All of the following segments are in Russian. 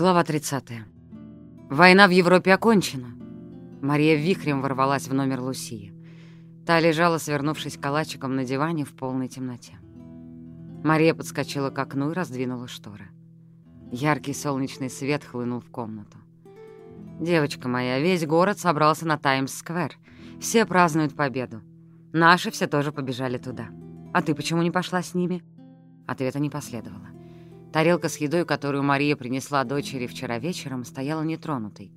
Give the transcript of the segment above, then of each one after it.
Глава 30. Война в Европе окончена. Мария вихрем ворвалась в номер Лусии. Та лежала, свернувшись калачиком на диване в полной темноте. Мария подскочила к окну и раздвинула шторы. Яркий солнечный свет хлынул в комнату. «Девочка моя, весь город собрался на Таймс-сквер. Все празднуют победу. Наши все тоже побежали туда. А ты почему не пошла с ними?» Ответа не последовало. Тарелка с едой, которую Мария принесла дочери вчера вечером, стояла нетронутой,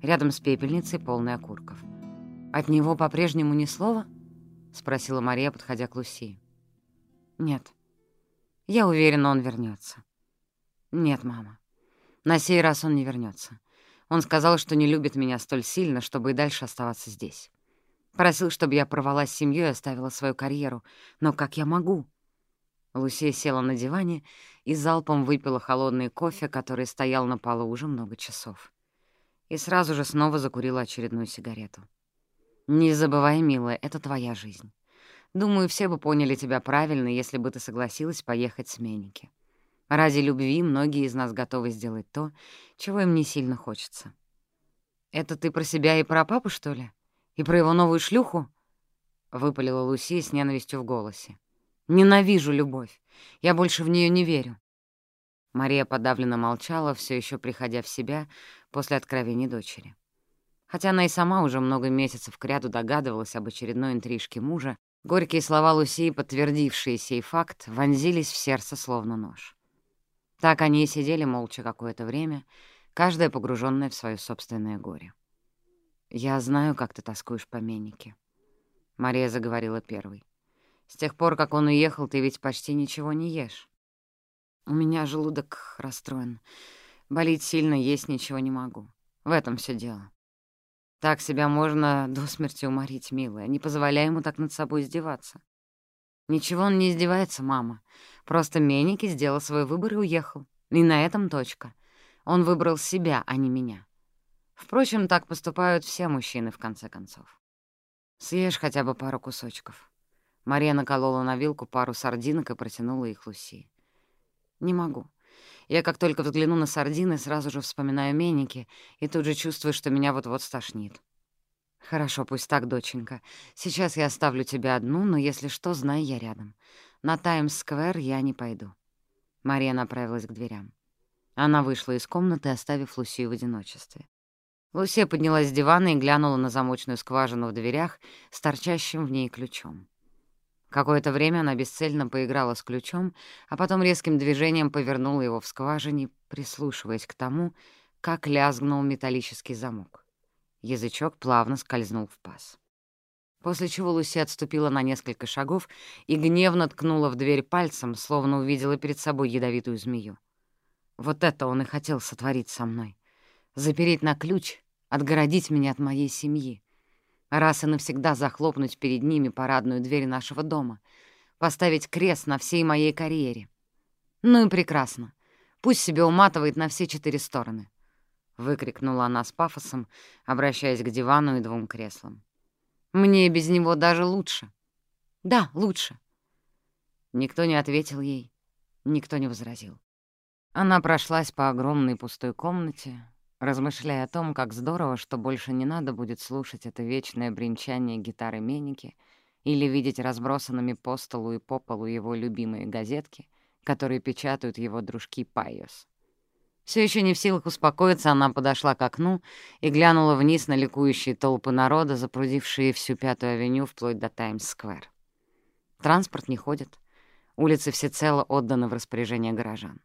рядом с пепельницей, полной окурков. «От него по-прежнему ни слова?» — спросила Мария, подходя к Луси. «Нет. Я уверена, он вернется. «Нет, мама. На сей раз он не вернется. Он сказал, что не любит меня столь сильно, чтобы и дальше оставаться здесь. Просил, чтобы я порвалась с семьей и оставила свою карьеру. Но как я могу?» Лусия села на диване и залпом выпила холодный кофе, который стоял на полу уже много часов. И сразу же снова закурила очередную сигарету. «Не забывай, милая, это твоя жизнь. Думаю, все бы поняли тебя правильно, если бы ты согласилась поехать с Меники. Ради любви многие из нас готовы сделать то, чего им не сильно хочется. Это ты про себя и про папу, что ли? И про его новую шлюху?» — выпалила Лусия с ненавистью в голосе. Ненавижу любовь. Я больше в нее не верю. Мария подавленно молчала, все еще приходя в себя после откровений дочери. Хотя она и сама уже много месяцев кряду догадывалась об очередной интрижке мужа, горькие слова Лусии, подтвердившие сей факт, вонзились в сердце словно нож. Так они и сидели молча какое-то время, каждая погруженная в свое собственное горе. «Я знаю, как ты тоскуешь по Менике», — Мария заговорила первой. С тех пор, как он уехал, ты ведь почти ничего не ешь. У меня желудок расстроен. Болит сильно, есть ничего не могу. В этом все дело. Так себя можно до смерти уморить, милая. Не позволяй ему так над собой издеваться. Ничего он не издевается, мама. Просто Меники сделал свой выбор и уехал. И на этом точка. Он выбрал себя, а не меня. Впрочем, так поступают все мужчины, в конце концов. Съешь хотя бы пару кусочков. Мария наколола на вилку пару сардинок и протянула их Луси. «Не могу. Я как только взгляну на сардины, сразу же вспоминаю Меники и тут же чувствую, что меня вот-вот стошнит. «Хорошо, пусть так, доченька. Сейчас я оставлю тебя одну, но если что, знай, я рядом. На Таймс-сквер я не пойду». Мария направилась к дверям. Она вышла из комнаты, оставив Лусию в одиночестве. Лусия поднялась с дивана и глянула на замочную скважину в дверях с торчащим в ней ключом. Какое-то время она бесцельно поиграла с ключом, а потом резким движением повернула его в скважине, прислушиваясь к тому, как лязгнул металлический замок. Язычок плавно скользнул в паз. После чего Луси отступила на несколько шагов и гневно ткнула в дверь пальцем, словно увидела перед собой ядовитую змею. Вот это он и хотел сотворить со мной. Запереть на ключ, отгородить меня от моей семьи раз и навсегда захлопнуть перед ними парадную дверь нашего дома, поставить крест на всей моей карьере. Ну и прекрасно. Пусть себе уматывает на все четыре стороны. Выкрикнула она с пафосом, обращаясь к дивану и двум креслам. Мне без него даже лучше. Да, лучше. Никто не ответил ей, никто не возразил. Она прошлась по огромной пустой комнате, размышляя о том, как здорово, что больше не надо будет слушать это вечное бренчание гитары Меники или видеть разбросанными по столу и по полу его любимые газетки, которые печатают его дружки Пайос. Все еще не в силах успокоиться, она подошла к окну и глянула вниз на ликующие толпы народа, запрудившие всю Пятую авеню вплоть до Таймс-сквер. Транспорт не ходит, улицы всецело отданы в распоряжение горожан.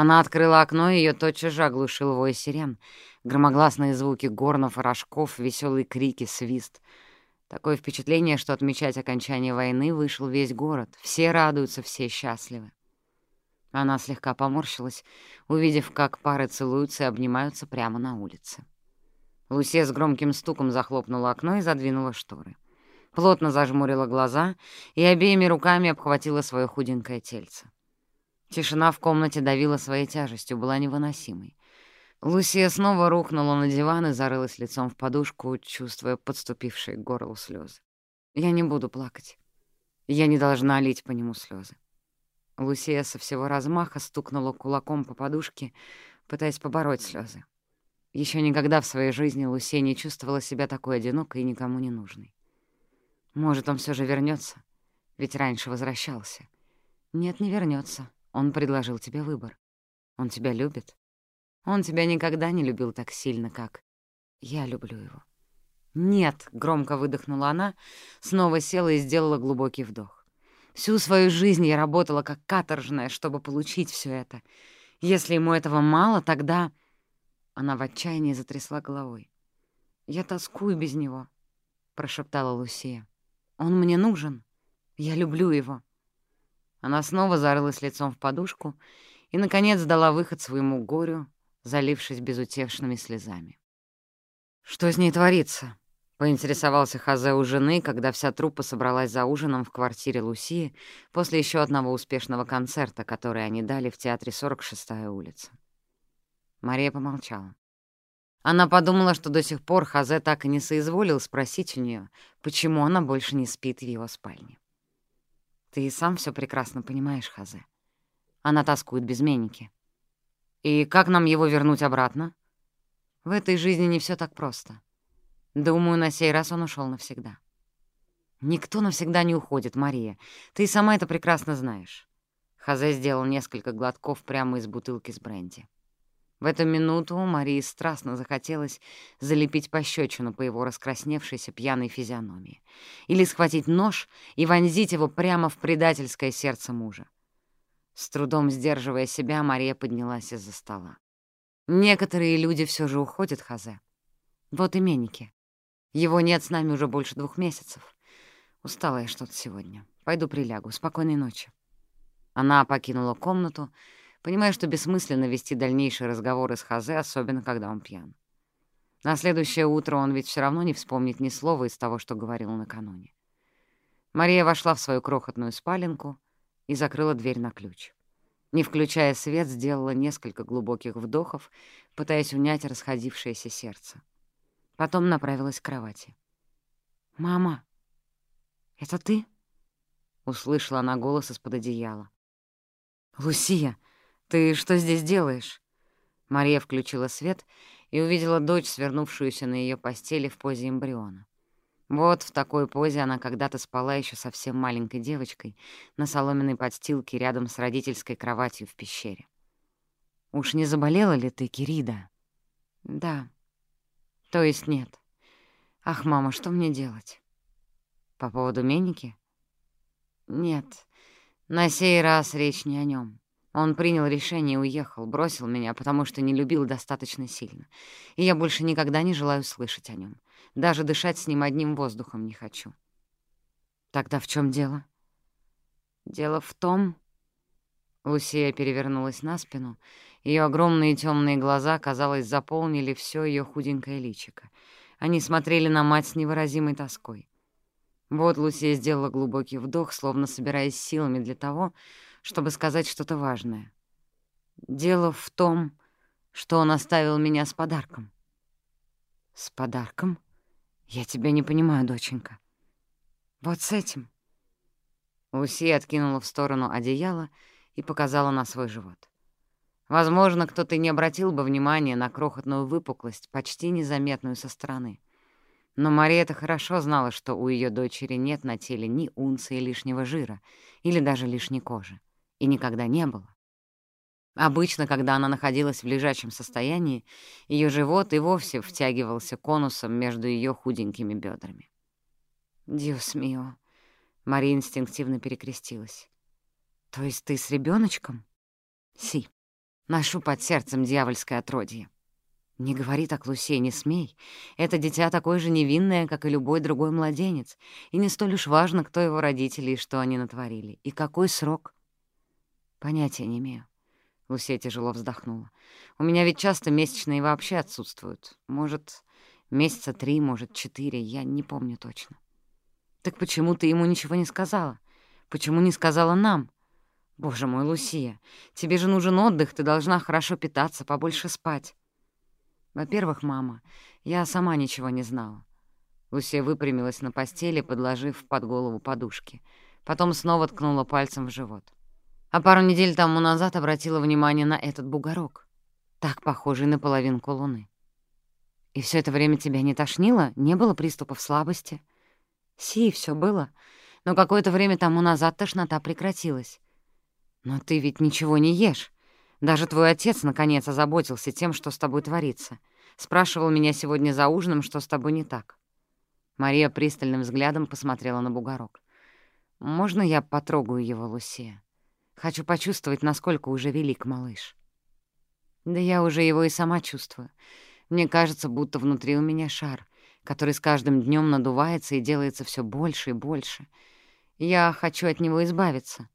Она открыла окно, и её тотчас же оглушил вой сирен. Громогласные звуки горнов и рожков, веселые крики, свист. Такое впечатление, что отмечать окончание войны вышел весь город. Все радуются, все счастливы. Она слегка поморщилась, увидев, как пары целуются и обнимаются прямо на улице. Лусия с громким стуком захлопнула окно и задвинула шторы. Плотно зажмурила глаза и обеими руками обхватила своё худенькое тельце. Тишина в комнате давила своей тяжестью, была невыносимой. Лусия снова рухнула на диван и зарылась лицом в подушку, чувствуя подступившие к горлу слезы. «Я не буду плакать. Я не должна лить по нему слезы. Лусия со всего размаха стукнула кулаком по подушке, пытаясь побороть слезы. Еще никогда в своей жизни Лусия не чувствовала себя такой одинокой и никому не нужной. Может, он все же вернется, ведь раньше возвращался. Нет, не вернется. Он предложил тебе выбор. Он тебя любит. Он тебя никогда не любил так сильно, как я люблю его. «Нет», — громко выдохнула она, снова села и сделала глубокий вдох. «Всю свою жизнь я работала как каторжная, чтобы получить все это. Если ему этого мало, тогда...» Она в отчаянии затрясла головой. «Я тоскую без него», — прошептала Лусия. «Он мне нужен. Я люблю его». Она снова зарылась лицом в подушку и, наконец, дала выход своему горю, залившись безутешными слезами. «Что с ней творится?» — поинтересовался Хазе у жены, когда вся труппа собралась за ужином в квартире Лусии после еще одного успешного концерта, который они дали в театре 46-я улица. Мария помолчала. Она подумала, что до сих пор Хазе так и не соизволил спросить у нее, почему она больше не спит в его спальне. «Ты и сам все прекрасно понимаешь, Хазе. Она тоскует без Меники. И как нам его вернуть обратно? В этой жизни не все так просто. Думаю, на сей раз он ушел навсегда». «Никто навсегда не уходит, Мария. Ты сама это прекрасно знаешь». Хазе сделал несколько глотков прямо из бутылки с бренди. В эту минуту Марии страстно захотелось залепить пощечину по его раскрасневшейся пьяной физиономии или схватить нож и вонзить его прямо в предательское сердце мужа. С трудом сдерживая себя, Мария поднялась из-за стола. Некоторые люди все же уходят, Хазе. Вот и Меники. Его нет с нами уже больше двух месяцев. Устала я что-то сегодня. Пойду прилягу. Спокойной ночи. Она покинула комнату, понимая, что бессмысленно вести дальнейшие разговоры с Хазе, особенно когда он пьян. На следующее утро он ведь все равно не вспомнит ни слова из того, что говорил накануне. Мария вошла в свою крохотную спаленку и закрыла дверь на ключ. Не включая свет, сделала несколько глубоких вдохов, пытаясь унять расходившееся сердце. Потом направилась к кровати. «Мама, это ты?» — услышала она голос из-под одеяла. «Лусия!» «Ты что здесь делаешь?» Мария включила свет и увидела дочь, свернувшуюся на ее постели в позе эмбриона. Вот в такой позе она когда-то спала еще совсем маленькой девочкой на соломенной подстилке рядом с родительской кроватью в пещере. «Уж не заболела ли ты, Кирида?» «Да». «То есть нет. Ах, мама, что мне делать?» «По поводу Меники?» «Нет, на сей раз речь не о нем. Он принял решение и уехал, бросил меня, потому что не любил достаточно сильно. И я больше никогда не желаю слышать о нем. Даже дышать с ним одним воздухом не хочу. Тогда в чем дело? Дело в том... Лусия перевернулась на спину. Ее огромные темные глаза, казалось, заполнили все ее худенькое личико. Они смотрели на мать с невыразимой тоской. Вот Лусия сделала глубокий вдох, словно собираясь силами для того, чтобы сказать что-то важное. Дело в том, что он оставил меня с подарком. С подарком? Я тебя не понимаю, доченька. Вот с этим. Луси откинула в сторону одеяло и показала на свой живот. Возможно, кто-то не обратил бы внимания на крохотную выпуклость, почти незаметную со стороны. Но Мариэта хорошо знала, что у ее дочери нет на теле ни унции лишнего жира или даже лишней кожи и никогда не было. Обычно, когда она находилась в лежачем состоянии, ее живот и вовсе втягивался конусом между ее худенькими бедрами. «Диос мио!» — Мария инстинктивно перекрестилась. «То есть ты с ребеночком? «Си, ношу под сердцем дьявольское отродье». «Не говори так, Лусей, не смей. Это дитя такое же невинное, как и любой другой младенец, и не столь уж важно, кто его родители и что они натворили, и какой срок». «Понятия не имею». Лусия тяжело вздохнула. «У меня ведь часто месячные вообще отсутствуют. Может, месяца три, может, четыре, я не помню точно». «Так почему ты ему ничего не сказала? Почему не сказала нам?» «Боже мой, Лусия, тебе же нужен отдых, ты должна хорошо питаться, побольше спать». «Во-первых, мама, я сама ничего не знала». Лусия выпрямилась на постели, подложив под голову подушки. Потом снова ткнула пальцем в живот. А пару недель тому назад обратила внимание на этот бугорок. так похожий на половинку луны. И все это время тебя не тошнило? Не было приступов слабости? Си, все было. Но какое-то время тому назад тошнота прекратилась. Но ты ведь ничего не ешь. Даже твой отец, наконец, озаботился тем, что с тобой творится. Спрашивал меня сегодня за ужином, что с тобой не так. Мария пристальным взглядом посмотрела на бугорок. «Можно я потрогаю его, Лусия? Хочу почувствовать, насколько уже велик малыш». «Да я уже его и сама чувствую. Мне кажется, будто внутри у меня шар, который с каждым днем надувается и делается все больше и больше. Я хочу от него избавиться.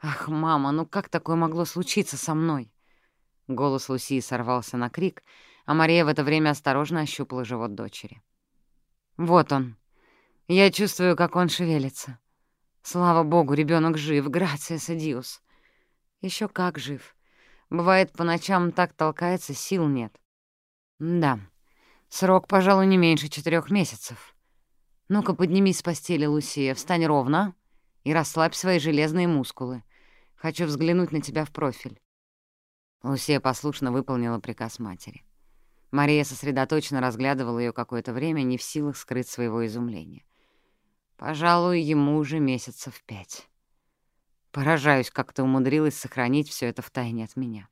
Ах, мама, ну как такое могло случиться со мной? Голос Лусии сорвался на крик, а Мария в это время осторожно ощупала живот дочери. Вот он. Я чувствую, как он шевелится. Слава богу, ребенок жив, грация садиус. Еще как жив. Бывает, по ночам так толкается, сил нет. Да, срок, пожалуй, не меньше четырех месяцев. Ну-ка, поднимись с постели, Лусия, встань ровно и расслабь свои железные мускулы. Хочу взглянуть на тебя в профиль. Лусия послушно выполнила приказ матери. Мария сосредоточенно разглядывала ее какое-то время, не в силах скрыть своего изумления. Пожалуй, ему уже месяцев пять. Поражаюсь, как ты умудрилась сохранить все это в тайне от меня.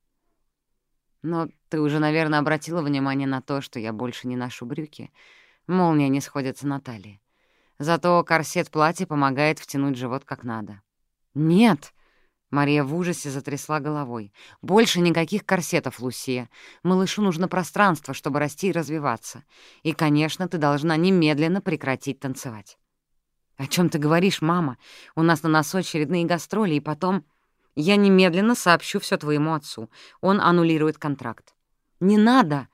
Но ты уже, наверное, обратила внимание на то, что я больше не ношу брюки. Молния не сходится на талии. Зато корсет платья помогает втянуть живот как надо. «Нет!» — Мария в ужасе затрясла головой. «Больше никаких корсетов, Лусия. Малышу нужно пространство, чтобы расти и развиваться. И, конечно, ты должна немедленно прекратить танцевать». «О чем ты говоришь, мама? У нас на носу очередные гастроли, и потом...» Я немедленно сообщу все твоему отцу. Он аннулирует контракт. Не надо.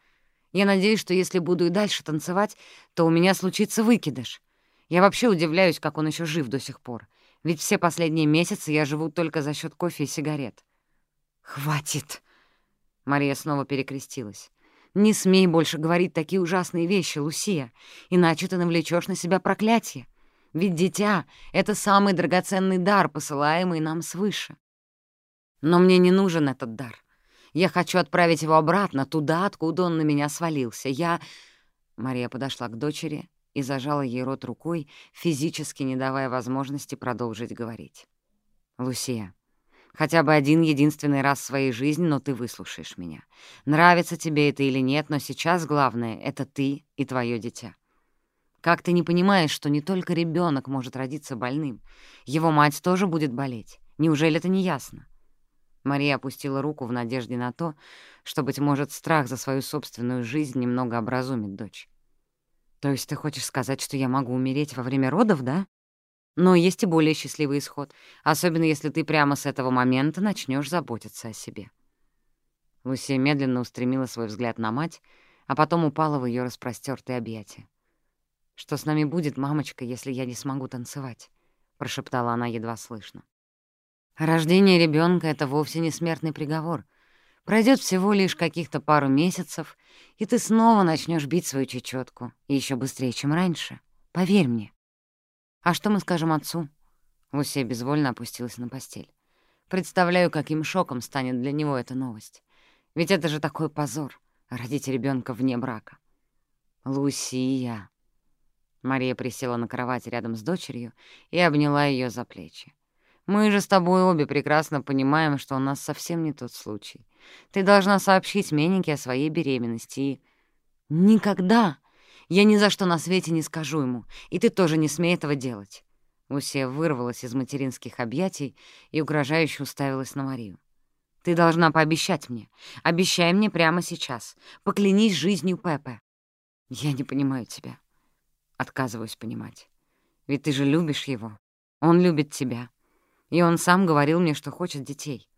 Я надеюсь, что если буду и дальше танцевать, то у меня случится выкидыш. Я вообще удивляюсь, как он еще жив до сих пор. Ведь все последние месяцы я живу только за счет кофе и сигарет. Хватит. Мария снова перекрестилась. «Не смей больше говорить такие ужасные вещи, Лусия, иначе ты навлечешь на себя проклятие. Ведь дитя — это самый драгоценный дар, посылаемый нам свыше. Но мне не нужен этот дар. Я хочу отправить его обратно, туда, откуда он на меня свалился. Я...» Мария подошла к дочери и зажала ей рот рукой, физически не давая возможности продолжить говорить. «Лусия, хотя бы один единственный раз в своей жизни, но ты выслушаешь меня. Нравится тебе это или нет, но сейчас главное — это ты и твое дитя. Как ты не понимаешь, что не только ребенок может родиться больным? Его мать тоже будет болеть. Неужели это не ясно? Мария опустила руку в надежде на то, что, быть может, страх за свою собственную жизнь немного образумит дочь. «То есть ты хочешь сказать, что я могу умереть во время родов, да? Но есть и более счастливый исход, особенно если ты прямо с этого момента начнешь заботиться о себе». Лусия медленно устремила свой взгляд на мать, а потом упала в ее распростёртые объятия. «Что с нами будет, мамочка, если я не смогу танцевать?» — прошептала она едва слышно. Рождение ребенка это вовсе не смертный приговор. Пройдет всего лишь каких-то пару месяцев, и ты снова начнешь бить свою чечетку, и еще быстрее, чем раньше. Поверь мне. А что мы скажем отцу? Лусия безвольно опустилась на постель. Представляю, каким шоком станет для него эта новость. Ведь это же такой позор — родить ребенка вне брака. Лусия. Мария присела на кровать рядом с дочерью и обняла ее за плечи. Мы же с тобой обе прекрасно понимаем, что у нас совсем не тот случай. Ты должна сообщить Меннике о своей беременности и... Никогда! Я ни за что на свете не скажу ему, и ты тоже не смей этого делать. Лусия вырвалась из материнских объятий и угрожающе уставилась на Марию. «Ты должна пообещать мне. Обещай мне прямо сейчас. Поклянись жизнью Пепе». «Я не понимаю тебя». Отказываюсь понимать. Ведь ты же любишь его. Он любит тебя. И он сам говорил мне, что хочет детей.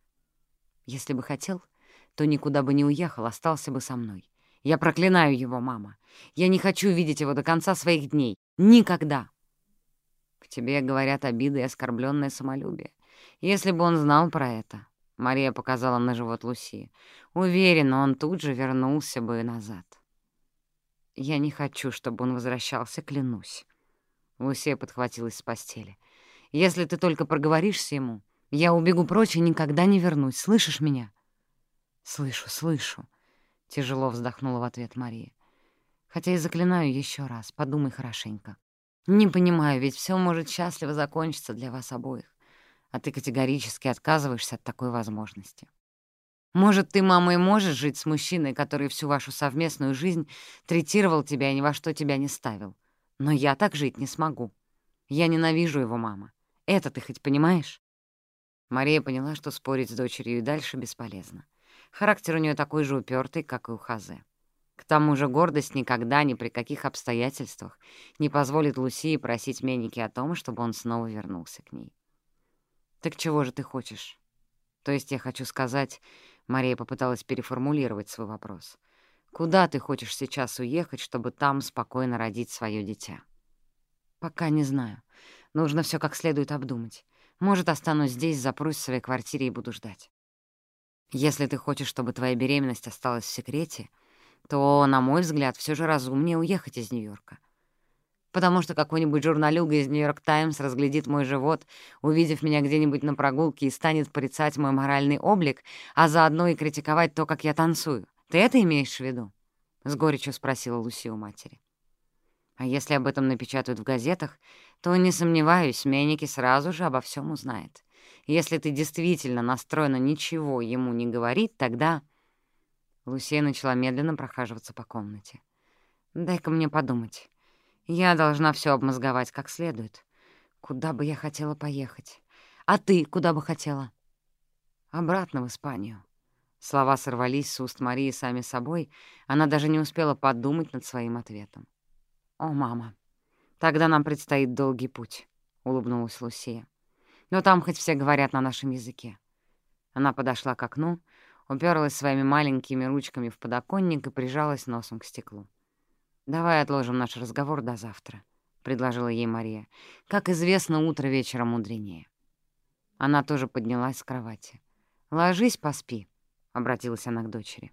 Если бы хотел, то никуда бы не уехал, остался бы со мной. Я проклинаю его, мама. Я не хочу видеть его до конца своих дней. Никогда. К тебе говорят обиды и оскорбленное самолюбие. Если бы он знал про это, Мария показала на живот Луси, уверена, он тут же вернулся бы назад. Я не хочу, чтобы он возвращался, клянусь. Лусия подхватилась с постели. Если ты только проговоришься ему, я убегу прочь и никогда не вернусь. Слышишь меня?» «Слышу, слышу». — тяжело вздохнула в ответ Мария. «Хотя и заклинаю еще раз, подумай хорошенько. Не понимаю, ведь все может счастливо закончиться для вас обоих, а ты категорически отказываешься от такой возможности. Может, ты, мама, и можешь жить с мужчиной, который всю вашу совместную жизнь третировал тебя и ни во что тебя не ставил. Но я так жить не смогу. Я ненавижу его, мама. Это ты хоть понимаешь?» Мария поняла, что спорить с дочерью и дальше бесполезно. Характер у нее такой же упертый, как и у Хазе. К тому же гордость никогда, ни при каких обстоятельствах не позволит Лусии просить Меники о том, чтобы он снова вернулся к ней. «Так чего же ты хочешь?» «То есть я хочу сказать...» Мария попыталась переформулировать свой вопрос. «Куда ты хочешь сейчас уехать, чтобы там спокойно родить свое дитя?» «Пока не знаю. Нужно все как следует обдумать. Может, останусь здесь, запрусь в своей квартире и буду ждать. Если ты хочешь, чтобы твоя беременность осталась в секрете, то, на мой взгляд, все же разумнее уехать из Нью-Йорка. Потому что какой-нибудь журналюга из «Нью-Йорк Таймс» разглядит мой живот, увидев меня где-нибудь на прогулке и станет порицать мой моральный облик, а заодно и критиковать то, как я танцую. Ты это имеешь в виду? — с горечью спросила Луси у матери. А если об этом напечатают в газетах, то, не сомневаюсь, Меники сразу же обо всем узнает. Если ты действительно настроена ничего ему не говорить, тогда...» Лусия начала медленно прохаживаться по комнате. «Дай-ка мне подумать. Я должна все обмозговать как следует. Куда бы я хотела поехать? А ты куда бы хотела?» «Обратно в Испанию». Слова сорвались с уст Марии сами собой, она даже не успела подумать над своим ответом. «О, мама, тогда нам предстоит долгий путь», — улыбнулась Лусия. «Но там хоть все говорят на нашем языке». Она подошла к окну, уперлась своими маленькими ручками в подоконник и прижалась носом к стеклу. «Давай отложим наш разговор до завтра», — предложила ей Мария. «Как известно, утро вечера мудренее». Она тоже поднялась с кровати. «Ложись, поспи», — обратилась она к дочери.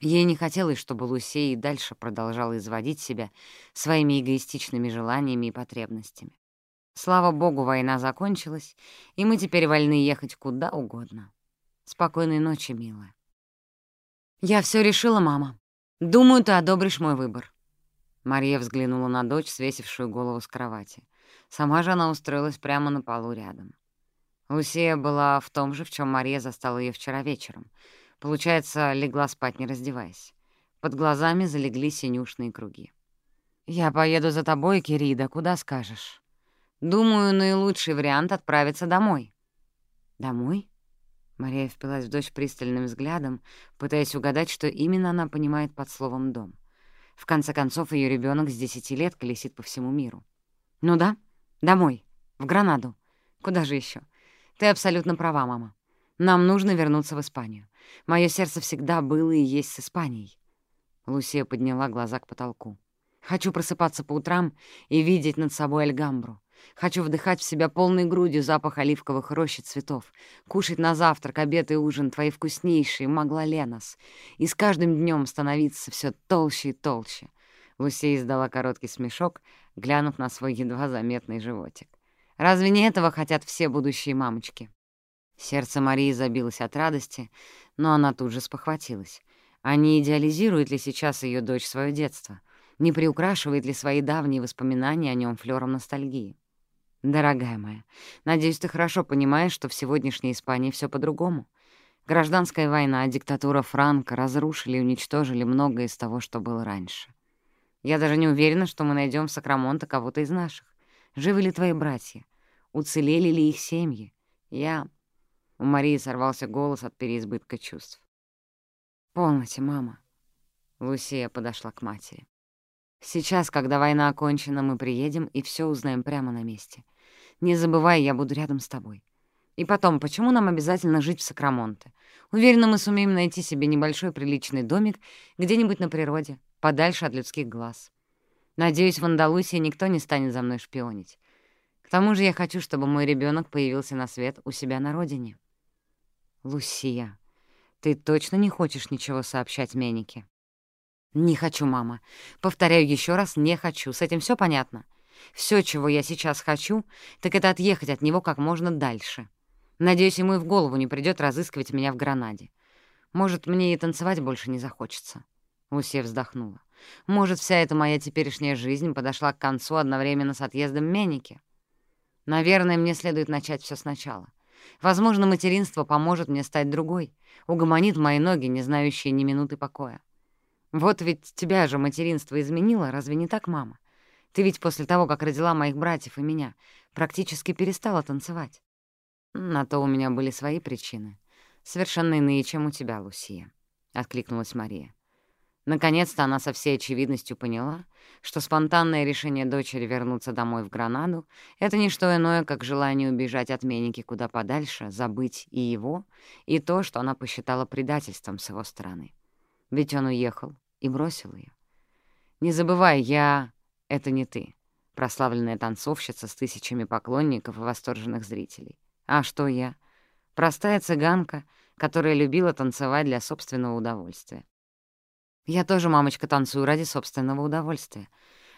Ей не хотелось, чтобы Лусей и дальше продолжала изводить себя своими эгоистичными желаниями и потребностями. Слава богу, война закончилась, и мы теперь вольны ехать куда угодно. Спокойной ночи, милая. «Я все решила, мама. Думаю, ты одобришь мой выбор». Мария взглянула на дочь, свесившую голову с кровати. Сама же она устроилась прямо на полу рядом. Лусия была в том же, в чем Мария застала ее вчера вечером — Получается, легла спать, не раздеваясь. Под глазами залегли синюшные круги. «Я поеду за тобой, Кирида, куда скажешь. Думаю, наилучший вариант — отправиться домой». «Домой?» Мария впилась в дочь пристальным взглядом, пытаясь угадать, что именно она понимает под словом «дом». В конце концов, ее ребенок с десяти лет колесит по всему миру. «Ну да, домой, в Гранаду. Куда же еще? Ты абсолютно права, мама. Нам нужно вернуться в Испанию. Мое сердце всегда было и есть с Испанией. Лусия подняла глаза к потолку. Хочу просыпаться по утрам и видеть над собой Альгамбру. Хочу вдыхать в себя полной грудью запах оливковых рощ и цветов, кушать на завтрак, обед и ужин твои вкуснейшие магла-ленос, и с каждым днем становиться все толще и толще. Лусия издала короткий смешок, глянув на свой едва заметный животик. «Разве не этого хотят все будущие мамочки?» Сердце Марии забилось от радости, но она тут же спохватилась. А не идеализирует ли сейчас ее дочь свое детство? Не приукрашивает ли свои давние воспоминания о нем флером ностальгии? Дорогая моя, надеюсь, ты хорошо понимаешь, что в сегодняшней Испании все по-другому. Гражданская война, диктатура Франка разрушили и уничтожили многое из того, что было раньше. Я даже не уверена, что мы найдем в Сакрамонте кого-то из наших. Живы ли твои братья? Уцелели ли их семьи? Я... У Марии сорвался голос от переизбытка чувств. «Полноте, мама». Лусия подошла к матери. «Сейчас, когда война окончена, мы приедем и все узнаем прямо на месте. Не забывай, я буду рядом с тобой. И потом, почему нам обязательно жить в Сакрамонте? Уверена, мы сумеем найти себе небольшой приличный домик где-нибудь на природе, подальше от людских глаз. Надеюсь, в Андалусии никто не станет за мной шпионить. К тому же я хочу, чтобы мой ребенок появился на свет у себя на родине». «Лусия, ты точно не хочешь ничего сообщать Менике?» «Не хочу, мама. Повторяю еще раз, не хочу. С этим все понятно. Все, чего я сейчас хочу, так это отъехать от него как можно дальше. Надеюсь, ему и в голову не придет разыскивать меня в Гранаде. Может, мне и танцевать больше не захочется». Лусия вздохнула. «Может, вся эта моя теперешняя жизнь подошла к концу одновременно с отъездом Меники? Наверное, мне следует начать все сначала. Возможно, материнство поможет мне стать другой, угомонит мои ноги, не знающие ни минуты покоя. Вот ведь тебя же материнство изменило, разве не так, мама? Ты ведь после того, как родила моих братьев и меня, практически перестала танцевать. На то у меня были свои причины. Совершенно иные, чем у тебя, Лусия, — откликнулась Мария. Наконец-то она со всей очевидностью поняла, что спонтанное решение дочери вернуться домой в Гранаду — это не что иное, как желание убежать от Меники куда подальше, забыть и его, и то, что она посчитала предательством с его стороны. Ведь он уехал и бросил ее. «Не забывай, я — это не ты, прославленная танцовщица с тысячами поклонников и восторженных зрителей. А что я? Простая цыганка, которая любила танцевать для собственного удовольствия. Я тоже, мамочка, танцую ради собственного удовольствия.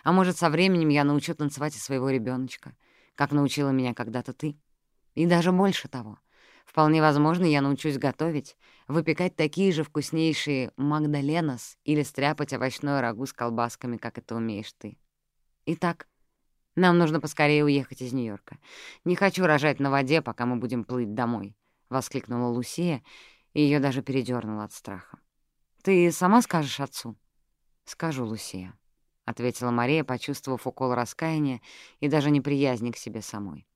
А может, со временем я научу танцевать и своего ребеночка, как научила меня когда-то ты. И даже больше того. Вполне возможно, я научусь готовить, выпекать такие же вкуснейшие магдаленос или стряпать овощное рагу с колбасками, как это умеешь ты. Итак, нам нужно поскорее уехать из Нью-Йорка. Не хочу рожать на воде, пока мы будем плыть домой», — воскликнула Лусия, и ее даже передернуло от страха. «Ты сама скажешь отцу?» «Скажу, Лусия», — ответила Мария, почувствовав укол раскаяния и даже неприязни к себе самой.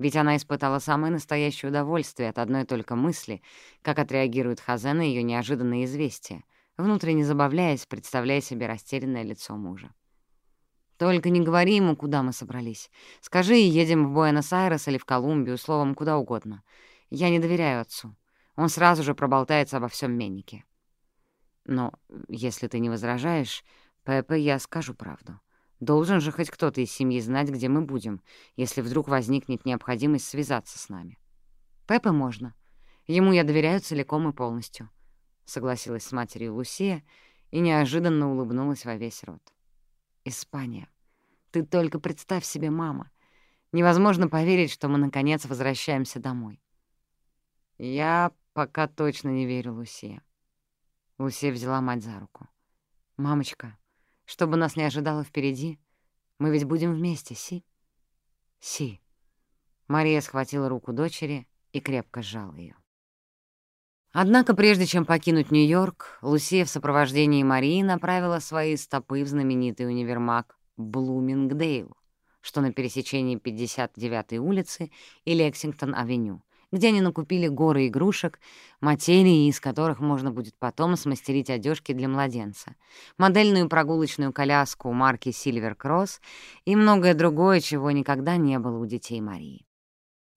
Ведь она испытала самое настоящее удовольствие от одной только мысли, как отреагирует Хазе на её неожиданное известие, внутренне забавляясь, представляя себе растерянное лицо мужа. «Только не говори ему, куда мы собрались. Скажи, едем в Буэнос-Айрес или в Колумбию, словом, куда угодно. Я не доверяю отцу. Он сразу же проболтается обо всем Меннике. Но если ты не возражаешь, Пеппа, я скажу правду. Должен же хоть кто-то из семьи знать, где мы будем, если вдруг возникнет необходимость связаться с нами. Пеппа можно. Ему я доверяю целиком и полностью, — согласилась с матерью Лусия и неожиданно улыбнулась во весь рот. Испания. Ты только представь себе, мама. Невозможно поверить, что мы, наконец, возвращаемся домой. Я пока точно не верю, Лусия. Лусия взяла мать за руку. «Мамочка, чтобы нас не ожидало впереди, мы ведь будем вместе, Си?» «Си». Мария схватила руку дочери и крепко сжала ее. Однако прежде чем покинуть Нью-Йорк, Лусия в сопровождении Марии направила свои стопы в знаменитый универмаг Блумингдейл, что на пересечении 59-й улицы и Лексингтон-авеню, где они накупили горы игрушек, материи, из которых можно будет потом смастерить одежки для младенца, модельную прогулочную коляску марки Silver Cross и многое другое, чего никогда не было у детей Марии.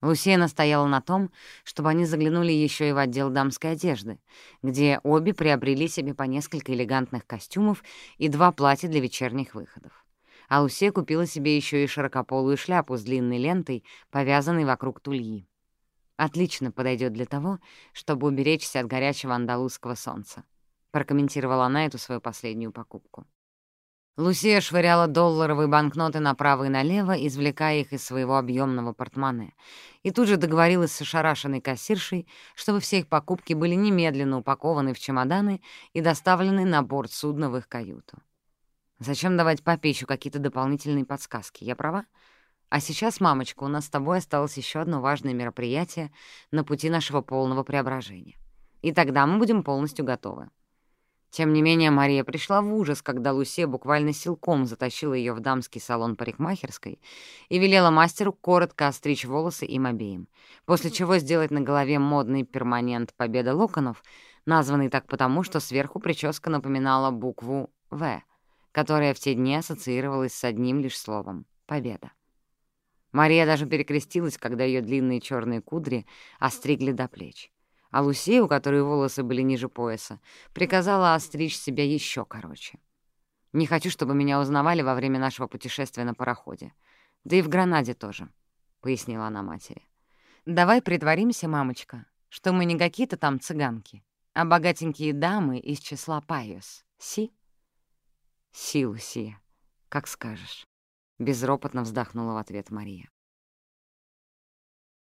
Лусия настояла на том, чтобы они заглянули еще и в отдел дамской одежды, где обе приобрели себе по несколько элегантных костюмов и два платья для вечерних выходов. А Лусия купила себе еще и широкополую шляпу с длинной лентой, повязанной вокруг тульи отлично подойдет для того, чтобы уберечься от горячего андалузского солнца», — прокомментировала она эту свою последнюю покупку. Лусия швыряла долларовые банкноты направо и налево, извлекая их из своего объемного портмоне, и тут же договорилась с ошарашенной кассиршей, чтобы все их покупки были немедленно упакованы в чемоданы и доставлены на борт судна в их каюту. Зачем давать папе еще какие-то дополнительные подсказки? Я права? А сейчас, мамочка, у нас с тобой осталось еще одно важное мероприятие на пути нашего полного преображения. И тогда мы будем полностью готовы. Тем не менее, Мария пришла в ужас, когда Лусе буквально силком затащила ее в дамский салон парикмахерской и велела мастеру коротко остричь волосы им обеим, после чего сделать на голове модный перманент «Победа локонов», названный так потому, что сверху прическа напоминала букву «В», которая в те дни ассоциировалась с одним лишь словом — «Победа». Мария даже перекрестилась, когда ее длинные черные кудри остригли до плеч. А Лусия, у которой волосы были ниже пояса, приказала остричь себя еще короче. «Не хочу, чтобы меня узнавали во время нашего путешествия на пароходе. Да и в Гранаде тоже», — пояснила она матери. «Давай притворимся, мамочка, что мы не какие-то там цыганки, а богатенькие дамы из числа Пайос. Си?» «Си, Лусия, как скажешь». Безропотно вздохнула в ответ Мария.